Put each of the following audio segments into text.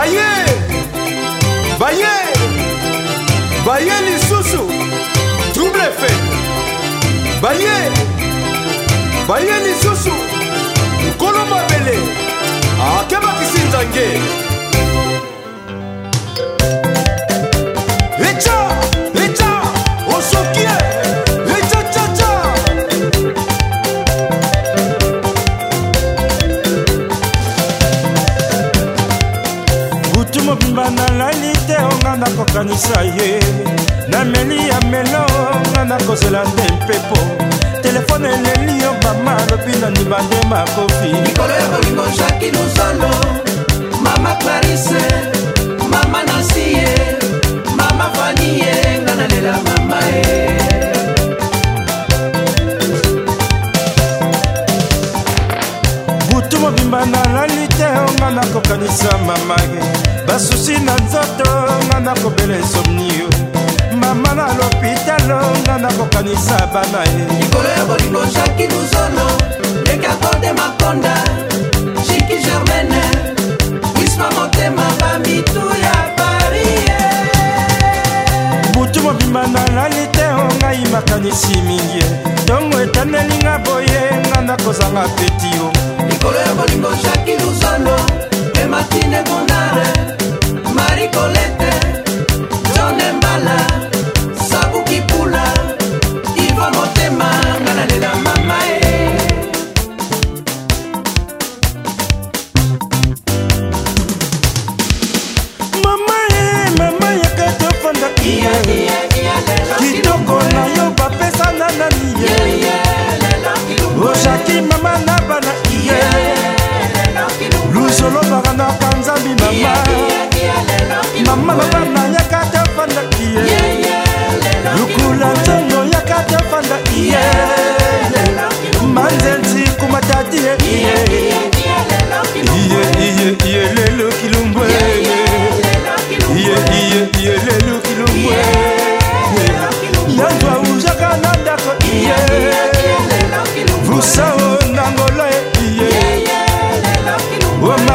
baye baye baye lisusu double fe baye baye lisusu nkolo mabele akebakisi ah, nzange liloba nalali te onga nakokanisa ye nameli ya melo onga nakozela nde mpepo telefone eleli yo mama alobi na ndima nde makofi likolo ya bolingo jaki luzolo mama clarise mama nasie mama vanie nga nalela mama e butu mobimba na nakokanisa mamaye basusi na nzoto nga nakobela esomnio mama na lopitalo nga nakokanisa bana ye likolo ya bolingo jaki luzono dekakode makonda jiki germaine wisma motema bamitu ya parie butu mobimba nalali te ngai makanisi mingi ntongo etanelinga boye nga nakozanga petio likolo ya bolingo jaki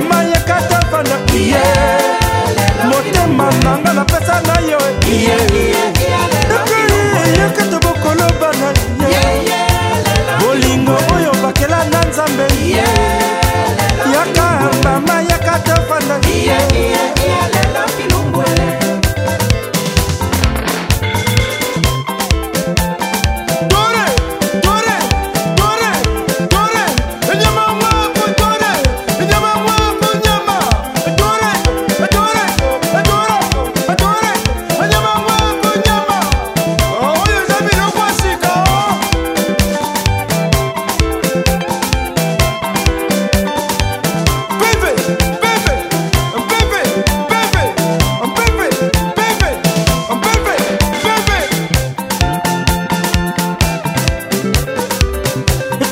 mama yekatavanda iye motema nanga napesa na yo iye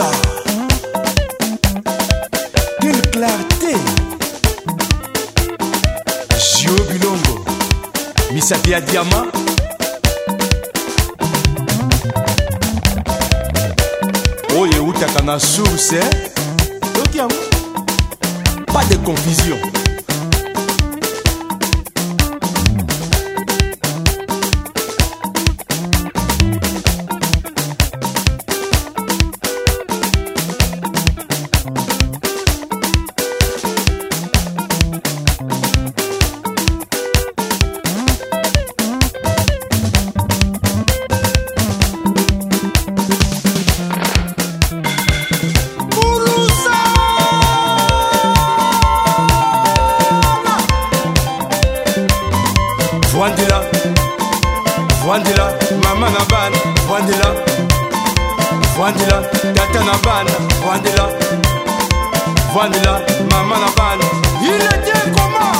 ça D'une clarté Gio Bilongo Misakia Diama oyo eutaka na source toki eh? yango pas de confusion Vandila, tata na bana Vandila, Vandila, maman na bana il était comment